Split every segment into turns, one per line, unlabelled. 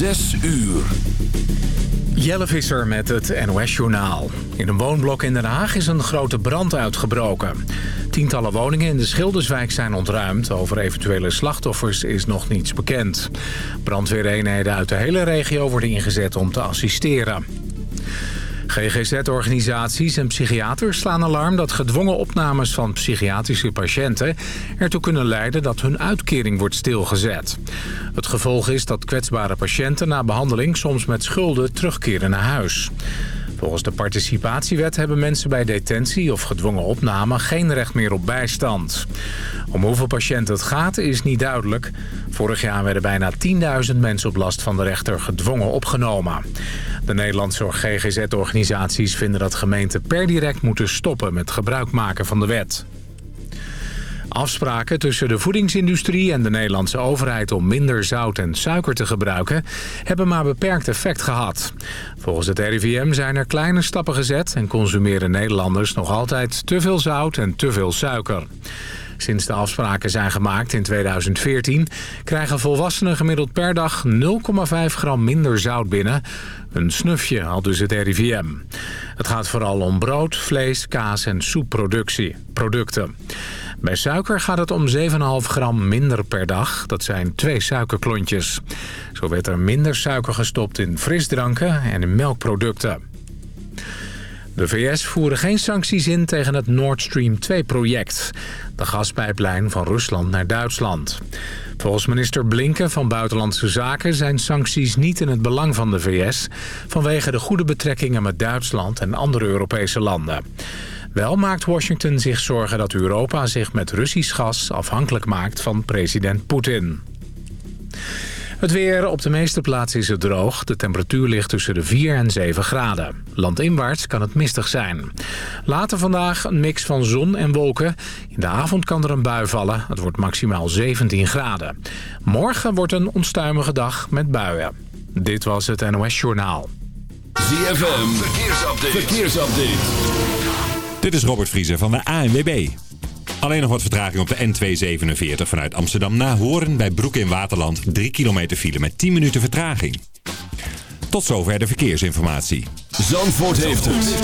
Zes uur.
Jelle Visser met het NOS-journaal. In een woonblok in Den Haag is een grote brand uitgebroken. Tientallen woningen in de Schilderswijk zijn ontruimd. Over eventuele slachtoffers is nog niets bekend. Brandweereenheden uit de hele regio worden ingezet om te assisteren. GGZ-organisaties en psychiaters slaan alarm dat gedwongen opnames van psychiatrische patiënten ertoe kunnen leiden dat hun uitkering wordt stilgezet. Het gevolg is dat kwetsbare patiënten na behandeling soms met schulden terugkeren naar huis. Volgens de participatiewet hebben mensen bij detentie of gedwongen opname geen recht meer op bijstand. Om hoeveel patiënten het gaat is niet duidelijk. Vorig jaar werden bijna 10.000 mensen op last van de rechter gedwongen opgenomen. De Nederlandse GGZ-organisaties vinden dat gemeenten per direct moeten stoppen met gebruik maken van de wet. Afspraken tussen de voedingsindustrie en de Nederlandse overheid om minder zout en suiker te gebruiken hebben maar beperkt effect gehad. Volgens het RIVM zijn er kleine stappen gezet en consumeren Nederlanders nog altijd te veel zout en te veel suiker. Sinds de afspraken zijn gemaakt in 2014 krijgen volwassenen gemiddeld per dag 0,5 gram minder zout binnen. Een snufje, al dus het RIVM. Het gaat vooral om brood, vlees, kaas en soepproducten. Bij suiker gaat het om 7,5 gram minder per dag. Dat zijn twee suikerklontjes. Zo werd er minder suiker gestopt in frisdranken en in melkproducten. De VS voeren geen sancties in tegen het Nord Stream 2-project. De gaspijplijn van Rusland naar Duitsland. Volgens minister Blinken van Buitenlandse Zaken zijn sancties niet in het belang van de VS... vanwege de goede betrekkingen met Duitsland en andere Europese landen. Wel maakt Washington zich zorgen dat Europa zich met Russisch gas afhankelijk maakt van president Poetin. Het weer. Op de meeste plaatsen is het droog. De temperatuur ligt tussen de 4 en 7 graden. Landinwaarts kan het mistig zijn. Later vandaag een mix van zon en wolken. In de avond kan er een bui vallen. Het wordt maximaal 17 graden. Morgen wordt een onstuimige dag met buien. Dit was het NOS Journaal.
ZFM. Verkeersupdate. Verkeersupdate.
Dit is Robert Vriezer van de ANWB. Alleen nog wat vertraging op de N247 vanuit Amsterdam naar Horen bij Broek in Waterland. 3 kilometer file met 10 minuten vertraging. Tot zover de verkeersinformatie.
Zandvoort heeft het.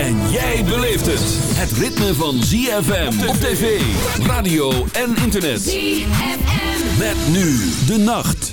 En jij beleeft het. Het ritme van ZFM op tv, radio en internet. ZFM. Met nu de nacht.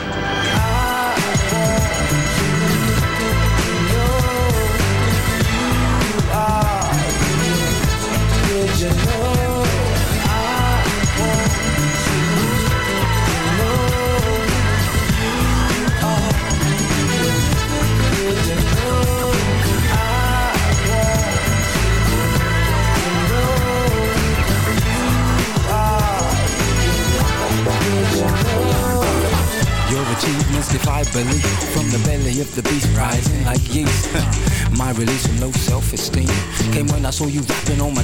Saw you rapping on my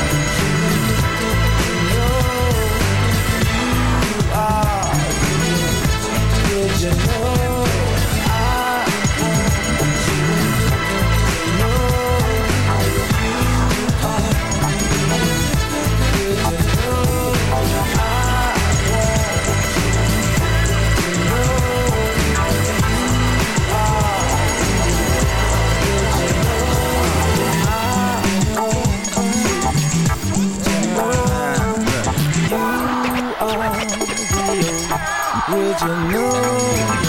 yeah.
Would you know?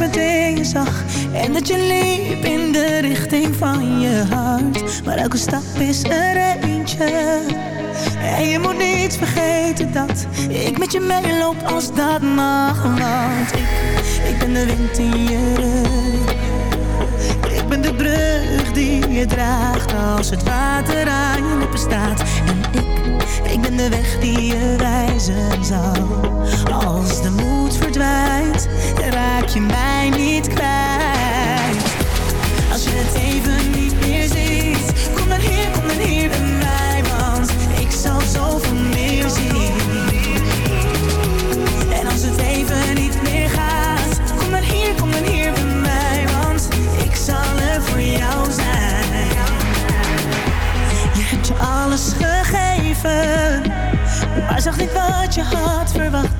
In
je
zag. En dat je liep in de richting van je hart. Maar elke stap is er eentje. En je moet niet vergeten dat Ik met je meeloop als dat mag. Want ik, ik ben de wind in je rug. Ik ben de brug die je draagt als het water aan je lippen staat. En ik, ik ben de weg die je wijzen zal. Als de moed verdwijnt, je mij niet kwijt. Als je het even niet meer ziet, kom dan hier, kom dan hier bij mij, want ik zal zoveel meer zien. En als het even niet meer gaat, kom dan hier, kom dan hier bij mij, want ik zal er voor jou zijn. Je hebt je alles gegeven, maar zag niet wat je had verwacht.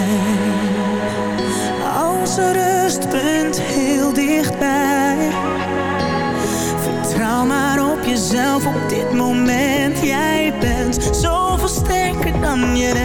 también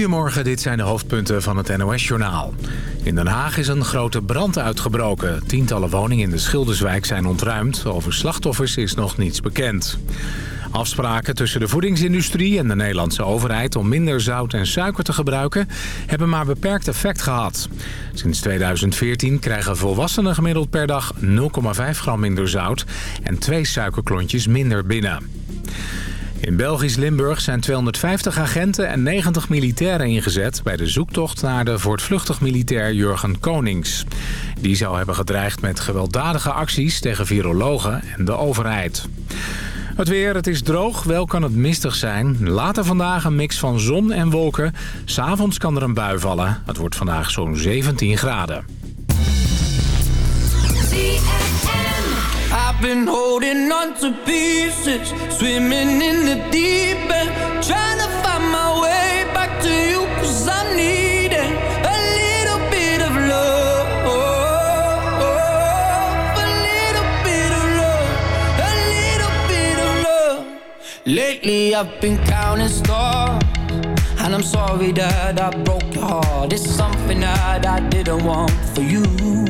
Goedemorgen, dit zijn de hoofdpunten van het NOS-journaal. In Den Haag is een grote brand uitgebroken. Tientallen woningen in de Schilderswijk zijn ontruimd. Over slachtoffers is nog niets bekend. Afspraken tussen de voedingsindustrie en de Nederlandse overheid... om minder zout en suiker te gebruiken, hebben maar beperkt effect gehad. Sinds 2014 krijgen volwassenen gemiddeld per dag 0,5 gram minder zout... en twee suikerklontjes minder binnen. In Belgisch Limburg zijn 250 agenten en 90 militairen ingezet... bij de zoektocht naar de voortvluchtig militair Jurgen Konings. Die zou hebben gedreigd met gewelddadige acties tegen virologen en de overheid. Het weer, het is droog, wel kan het mistig zijn. Later vandaag een mix van zon en wolken. S'avonds kan er een bui vallen. Het wordt vandaag zo'n 17 graden.
Been holding on to pieces, swimming in the deep end, trying to find my way back to you, cause I'm needing a little bit of love. A little bit of love, a little bit of love. Lately I've been counting stars, and I'm sorry that I broke your heart. It's something that I didn't want for you.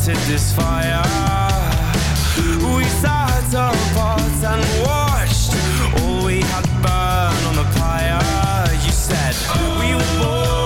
started this fire. We sat apart and watched all we had burn on the pyre. You said we were born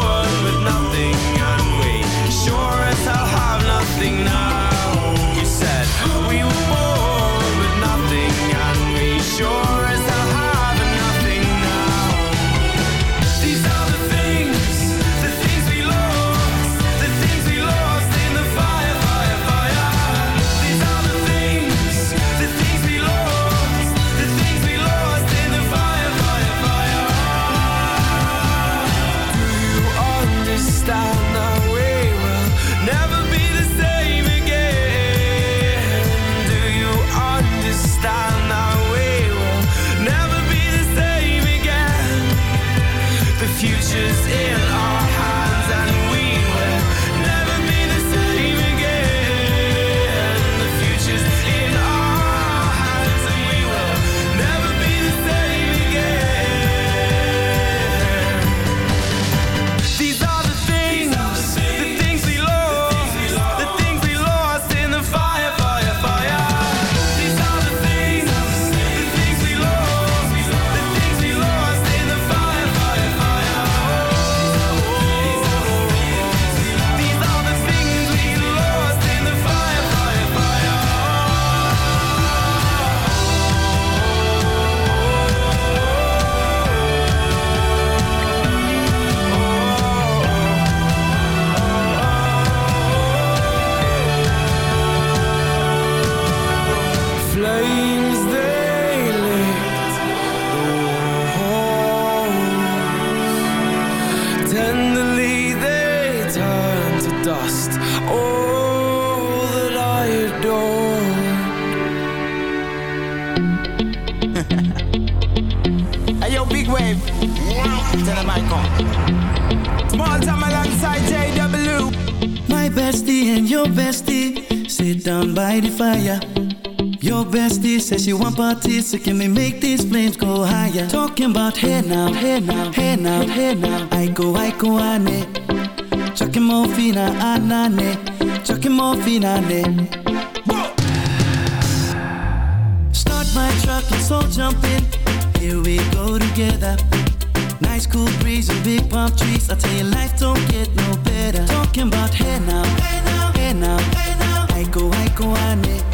bestie and your bestie sit down by the fire. Bestie says she want parties, so can we make these flames go higher? Talking about hey now, hey now, hey now, hey now. I go, I go, ane. Chucking more fina, ah, ah, anane. Chucking more fina, ah, ne. Start my truck, let's all jump in. Here we go together. Nice cool breeze and big palm trees. I tell you, life don't get no better. Talking about hey now, hey now, hey now, hey now. I go, I go, ane.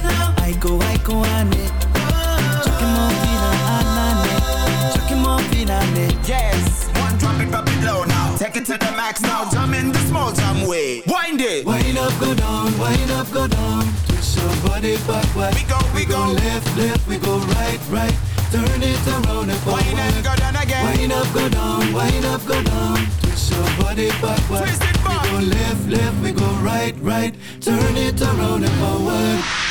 I go, ane. Chucking more fina, anane. Chucking more fina, ane.
Yes, one drop it, drop it low now Take it to the max now, jump in the small jam way Wind it
Wind up, go down, wind up, go down. Twist your body backward.
We go, we go.
left, left, we go right, right. Turn it around and forward.
Wind and go down again
Wind up, go down, wind up, go down. Twist your body backward.
Twist it back.
We go left, left, we go right, right. Turn it around and forward.